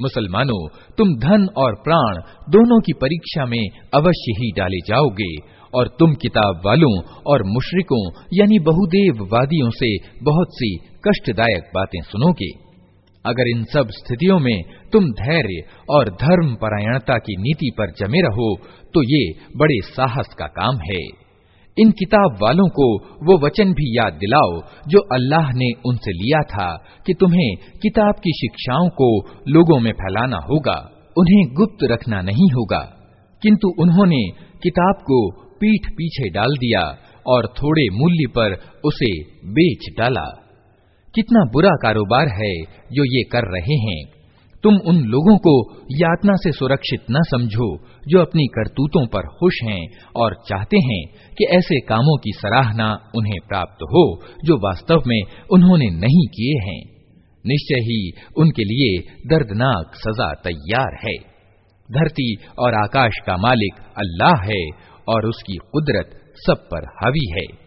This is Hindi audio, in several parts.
मुसलमानों, तुम धन और प्राण दोनों की परीक्षा में अवश्य ही डाले जाओगे, और तुम किताब वालों और मुशरिकों, यानी बहुदेव वादियों से बहुत सी कष्टदायक बातें सुनोगे। अगर इन सब स्थितियों में तुम धैर्य और धर्म परायणता की नीति पर जमे रहो तो ये बड़े साहस का काम है। इन किताब वालों को वो वचन भी याद दिलाओ, जो अल्लाह ने उनसे लिया था, कि तुम्हें किताब की शिक्षाओं को लोगों में फैलाना होगा, उन्हें गुप्त रखना नहीं होगा। किंतु उन्होंने किताब को पीठ पीछे डाल दिया और थोड़े मूल्य पर उसे बेच डाला। कितना बुरा कारोबार है, जो ये कर रहे हैं। तुम उन लोगों को यातना से सुरक्षित न समझो, जो अपनी करतूतों पर खुश हैं और चाहते हैं कि ऐसे कामों की सराहना उन्हें प्राप्त हो, जो वास्तव में उन्होंने नहीं किए हैं। निश्चय ही उनके लिए दर्दनाक सजा तैयार है। धरती और आकाश का मालिक अल्लाह है और उसकी कुदरत सब पर हावी है।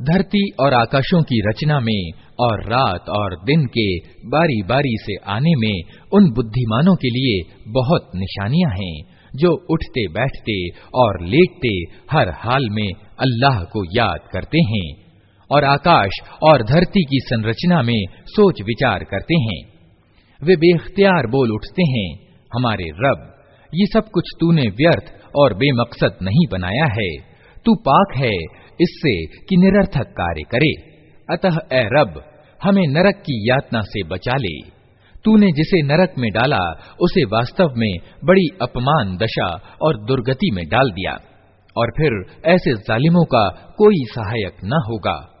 धरती और आकाशों की रचना में और रात और दिन के बारी बारी से आने में उन बुद्धिमानों के लिए बहुत निशानियां हैं जो उठते बैठते और लेटते हर हाल में अल्लाह को याद करते हैं और आकाश और धरती की संरचना में सोच विचार करते हैं। वे बेख्तियार बोल उठते हैं, हमारे रब, ये सब कुछ तूने व्यर्थ और बेमकसद नहीं बनाया है। तू पाक है इससे कि निरर्थक कार्य करे। अतः ए रब, हमें नरक की यातना से बचा ले। तूने जिसे नरक में डाला, उसे वास्तव में बड़ी अपमान दशा और दुर्गति में डाल दिया। और फिर ऐसे जालिमों का कोई सहायक न होगा।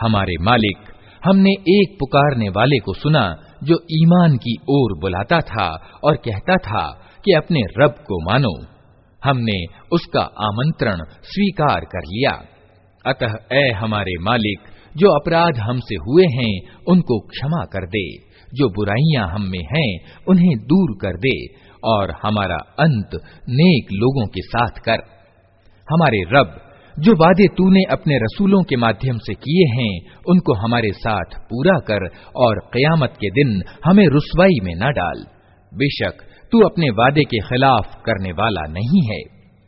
हमारे मालिक, हमने एक पुकारने वाले को सुना जो ईमान की ओर बुलाता था और कहता था कि अपने रब को मानो। हमने उसका आमंत्रण स्वीकार कर लिया। अतः, ए हमारे मालिक, जो अपराध हमसे हुए हैं, उनको क्षमा कर दे। जो बुराइयाँ हम में हैं, उन्हें दूर कर दे और हमारा अंत नेक लोगों के साथ कर। हमारे रब, जो वादे तूने अपने रसूलों के माध्यम से किए हैं, उनको हमारे साथ पूरा कर और कयामत के दिन हमें रुसवाई में न डाल। बेशक, तू अपने वादे के खिलाफ करने वाला नहीं है।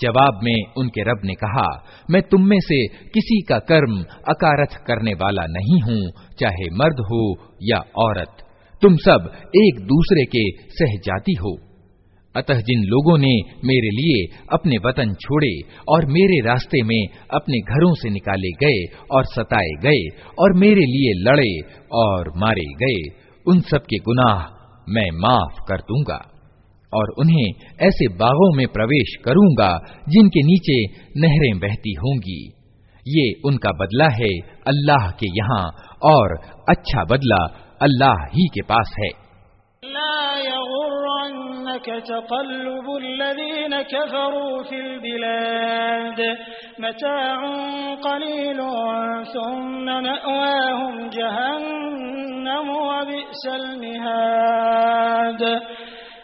जवाब में उनके रब ने कहा मैं तुम में से किसी का कर्म अकारथ करने वाला नहीं हूँ चाहे मर्द हो या औरत तुम सब एक दूसरे के सहजाती हो। अतः जिन लोगों ने मेरे लिए अपने वतन छोड़े और मेरे रास्ते में अपने घरों से निकाले गए और सताए गए और मेरे लिए लड़े और मारे गए, उन सब के गुनाह मैं माफ़ कर दूँगा और उन्हें ऐसे बागों में प्रवेश करूँगा जिनके नीचे नहरें बहती होंगी। ये उनका बदला है अल्लाह के यहाँ और अच्छा बदला अल्लाह ही के पास है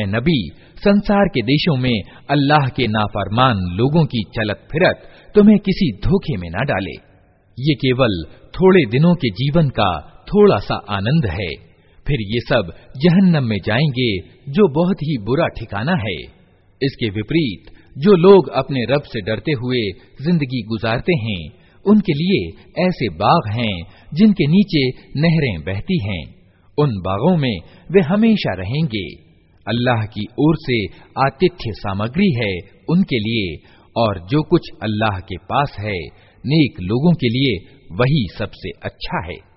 ए नबी संसार के देशों में अल्लाह के नाफरमान लोगों की चलत फिरत तुम्हें किसी धोखे में न डाले ये केवल थोड़े दिनों के जीवन का थोड़ा सा आनंद है। फिर ये सब जहन्नम में जाएँगे, जो बहुत ही बुरा ठिकाना है। इसके विपरीत, जो लोग अपने रब से डरते हुए ज़िंदगी गुजारते हैं, उनके लिए ऐसे बाग हैं, जिनके नीचे नहरें बहती हैं। उन बागों में वे हमेशा रहेंगे। अल्लाह की ओर से आतिथ्य सामग्री है उनके लिए, और जो कुछ अल्लाह के पास है, नेक लोगों के लिए वही सबसे अच्छा है।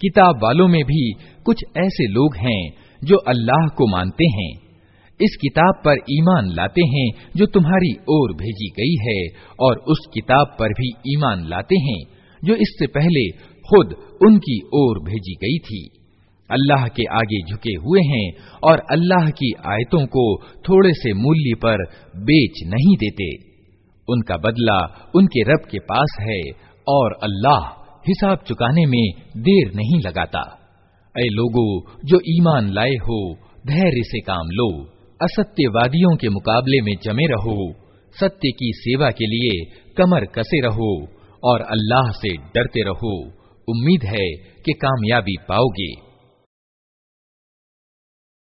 किताब वालों में भी कुछ ऐसे लोग हैं जो अल्लाह को मानते हैं इस किताब पर ईमान लाते हैं जो तुम्हारी ओर भेजी गई है और उस किताब पर भी ईमान लाते हैं जो इससे पहले खुद उनकी ओर भेजी गई थी अल्लाह के आगे झुके हुए हैं और अल्लाह की आयतों को थोड़े से मूल्य पर बेच नहीं देते। उनका बदला उनके रब के पास है और अल्लाह हिसाब चुकाने में देर नहीं लगाता। ऐ लोगो, जो ईमान लाए हो, धैर्य से काम लो, असत्यवादियों के मुकाबले में जमे रहो, सत्य की सेवा के लिए कमर कसे रहो और अल्लाह से डरते रहो। उम्मीद है कि कामयाबी पाओगे।